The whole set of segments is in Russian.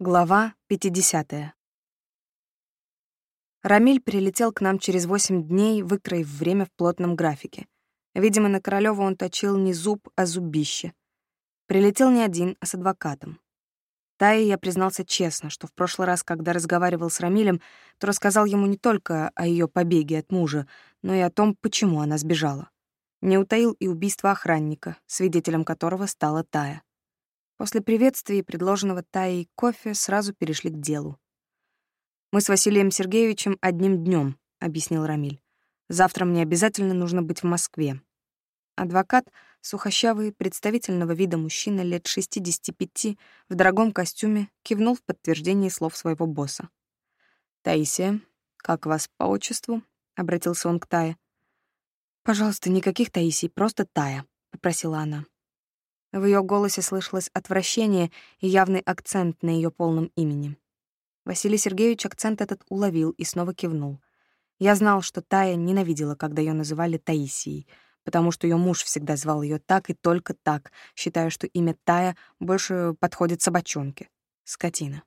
Глава 50. Рамиль прилетел к нам через восемь дней, выкроив время в плотном графике. Видимо, на Королёва он точил не зуб, а зубище. Прилетел не один, а с адвокатом. Тае я признался честно, что в прошлый раз, когда разговаривал с Рамилем, то рассказал ему не только о ее побеге от мужа, но и о том, почему она сбежала. Не утаил и убийство охранника, свидетелем которого стала Тая. После приветствия и предложенного Таей кофе сразу перешли к делу. «Мы с Василием Сергеевичем одним днем, объяснил Рамиль. «Завтра мне обязательно нужно быть в Москве». Адвокат, сухощавый, представительного вида мужчина лет 65, в дорогом костюме, кивнул в подтверждение слов своего босса. «Таисия, как вас по отчеству?» — обратился он к Тае. «Пожалуйста, никаких Таисий, просто Тая», — попросила она. В ее голосе слышалось отвращение и явный акцент на ее полном имени. Василий Сергеевич акцент этот уловил и снова кивнул. Я знал, что Тая ненавидела, когда ее называли Таисией, потому что ее муж всегда звал ее так и только так, считая, что имя Тая больше подходит собачонке. Скотина.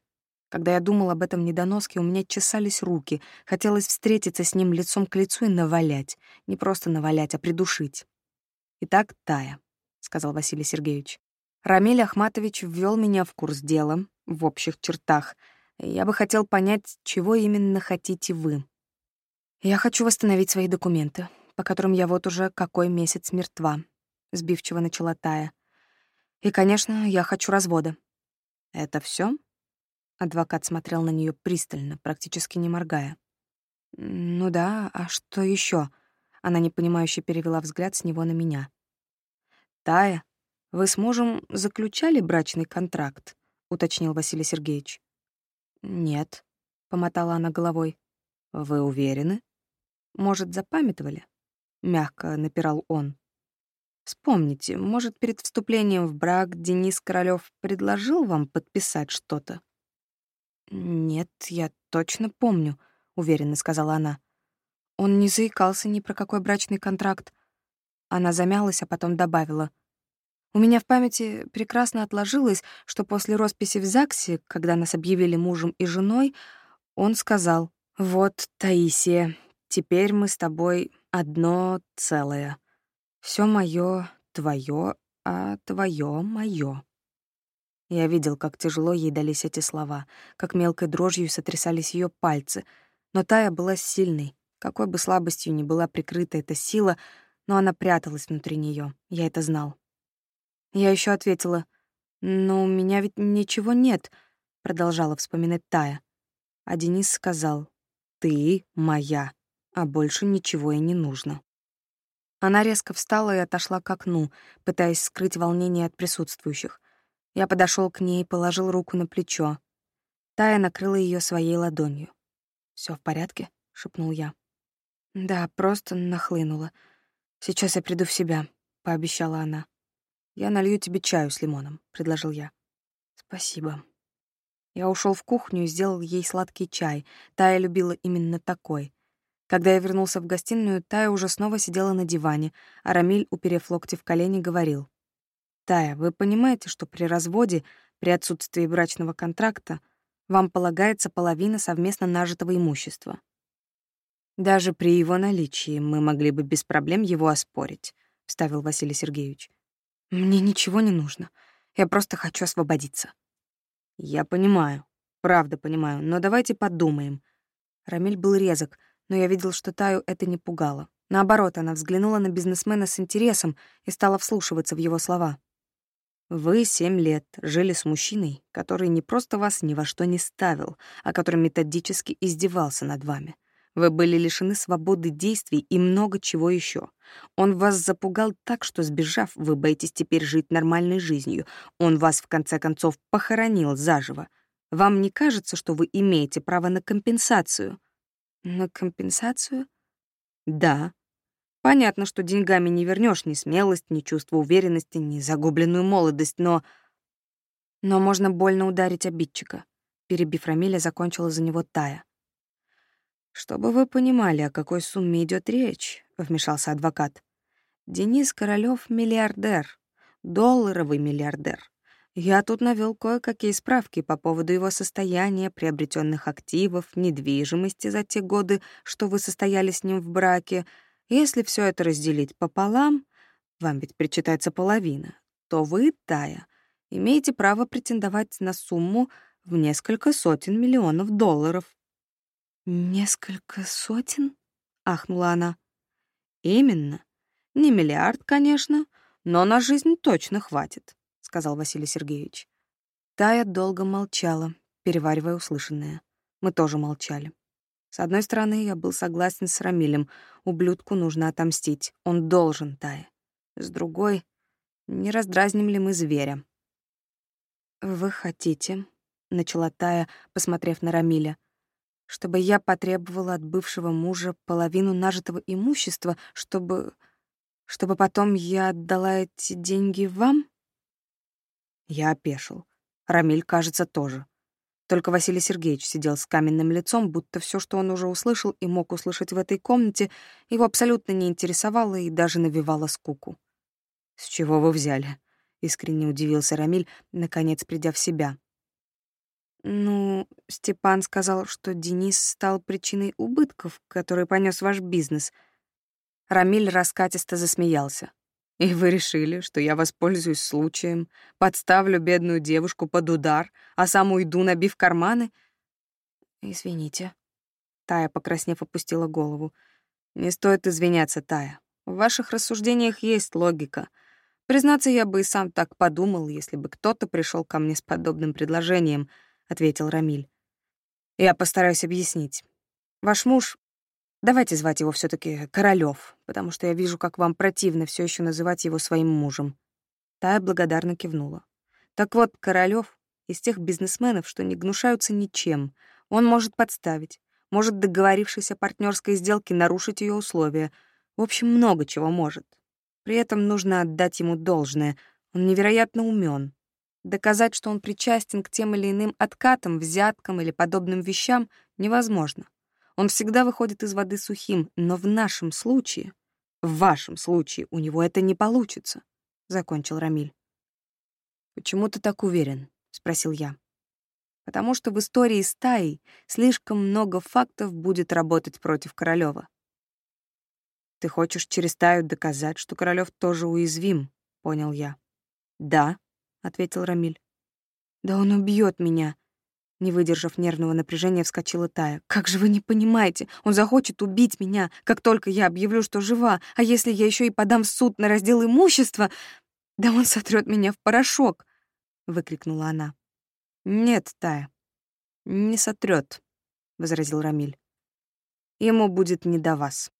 Когда я думал об этом недоноске, у меня чесались руки, хотелось встретиться с ним лицом к лицу и навалять. Не просто навалять, а придушить. Итак, Тая. — сказал Василий Сергеевич. «Рамиль Ахматович ввел меня в курс дела, в общих чертах. Я бы хотел понять, чего именно хотите вы. Я хочу восстановить свои документы, по которым я вот уже какой месяц мертва», — сбивчиво начала Тая. «И, конечно, я хочу развода». «Это все? Адвокат смотрел на нее пристально, практически не моргая. «Ну да, а что еще? Она непонимающе перевела взгляд с него на меня. «Тая, вы с мужем заключали брачный контракт?» — уточнил Василий Сергеевич. «Нет», — помотала она головой. «Вы уверены?» «Может, запамятовали?» — мягко напирал он. «Вспомните, может, перед вступлением в брак Денис Королёв предложил вам подписать что-то?» «Нет, я точно помню», — уверенно сказала она. Он не заикался ни про какой брачный контракт. Она замялась, а потом добавила. «У меня в памяти прекрасно отложилось, что после росписи в ЗАГСе, когда нас объявили мужем и женой, он сказал, «Вот, Таисия, теперь мы с тобой одно целое. Все моё твоё, а твоё моё». Я видел, как тяжело ей дались эти слова, как мелкой дрожью сотрясались ее пальцы, но Тая была сильной, какой бы слабостью ни была прикрыта эта сила — но она пряталась внутри нее. Я это знал. Я еще ответила, «Но у меня ведь ничего нет», — продолжала вспоминать Тая. А Денис сказал, «Ты моя, а больше ничего и не нужно». Она резко встала и отошла к окну, пытаясь скрыть волнение от присутствующих. Я подошел к ней и положил руку на плечо. Тая накрыла ее своей ладонью. Все в порядке?» — шепнул я. «Да, просто нахлынула. «Сейчас я приду в себя», — пообещала она. «Я налью тебе чаю с лимоном», — предложил я. «Спасибо». Я ушел в кухню и сделал ей сладкий чай. Тая любила именно такой. Когда я вернулся в гостиную, Тая уже снова сидела на диване, а Рамиль, уперев локти в колени, говорил. «Тая, вы понимаете, что при разводе, при отсутствии брачного контракта, вам полагается половина совместно нажитого имущества?» Даже при его наличии мы могли бы без проблем его оспорить, вставил Василий Сергеевич. Мне ничего не нужно. Я просто хочу освободиться. Я понимаю, правда понимаю, но давайте подумаем. Рамиль был резок, но я видел, что Таю это не пугало. Наоборот, она взглянула на бизнесмена с интересом и стала вслушиваться в его слова. Вы семь лет жили с мужчиной, который не просто вас ни во что не ставил, а который методически издевался над вами. Вы были лишены свободы действий и много чего еще. Он вас запугал так, что, сбежав, вы боитесь теперь жить нормальной жизнью. Он вас, в конце концов, похоронил заживо. Вам не кажется, что вы имеете право на компенсацию? На компенсацию? Да. Понятно, что деньгами не вернешь ни смелость, ни чувство уверенности, ни загубленную молодость, но... Но можно больно ударить обидчика. Перебив Рамиля, закончила за него Тая. «Чтобы вы понимали, о какой сумме идет речь», — вмешался адвокат. «Денис Королёв — миллиардер, долларовый миллиардер. Я тут навел кое-какие справки по поводу его состояния, приобретенных активов, недвижимости за те годы, что вы состояли с ним в браке. Если все это разделить пополам, вам ведь причитается половина, то вы, Тая, имеете право претендовать на сумму в несколько сотен миллионов долларов. «Несколько сотен?» — ахнула она. «Именно. Не миллиард, конечно, но на жизнь точно хватит сказал Василий Сергеевич. Тая долго молчала, переваривая услышанное. Мы тоже молчали. С одной стороны, я был согласен с Рамилем. Ублюдку нужно отомстить. Он должен, Тая. С другой, не раздразним ли мы зверя? «Вы хотите», — начала Тая, посмотрев на Рамиля, «чтобы я потребовала от бывшего мужа половину нажитого имущества, чтобы... чтобы потом я отдала эти деньги вам?» Я опешил. Рамиль, кажется, тоже. Только Василий Сергеевич сидел с каменным лицом, будто все, что он уже услышал и мог услышать в этой комнате, его абсолютно не интересовало и даже навевало скуку. «С чего вы взяли?» — искренне удивился Рамиль, наконец придя в себя. «Ну, Степан сказал, что Денис стал причиной убытков, которые понес ваш бизнес». Рамиль раскатисто засмеялся. И вы решили, что я воспользуюсь случаем, подставлю бедную девушку под удар, а сам уйду, набив карманы? Извините. Тая, покраснев, опустила голову. Не стоит извиняться, Тая. В ваших рассуждениях есть логика. Признаться, я бы и сам так подумал, если бы кто-то пришел ко мне с подобным предложением, ответил Рамиль. Я постараюсь объяснить. Ваш муж Давайте звать его все таки Королёв, потому что я вижу, как вам противно все еще называть его своим мужем». Тая благодарно кивнула. «Так вот, Королёв из тех бизнесменов, что не гнушаются ничем. Он может подставить, может, договорившись о партнерской сделке, нарушить ее условия. В общем, много чего может. При этом нужно отдать ему должное. Он невероятно умен. Доказать, что он причастен к тем или иным откатам, взяткам или подобным вещам, невозможно. Он всегда выходит из воды сухим, но в нашем случае, в вашем случае, у него это не получится, — закончил Рамиль. «Почему ты так уверен?» — спросил я. «Потому что в истории стаи слишком много фактов будет работать против Королёва. Ты хочешь через стаю доказать, что Королёв тоже уязвим, понял я. Да, ответил Рамиль. Да он убьет меня, не выдержав нервного напряжения, вскочила Тая. «Как же вы не понимаете? Он захочет убить меня, как только я объявлю, что жива. А если я еще и подам в суд на раздел имущества, да он сотрет меня в порошок!» — выкрикнула она. «Нет, Тая, не сотрет, возразил Рамиль. «Ему будет не до вас».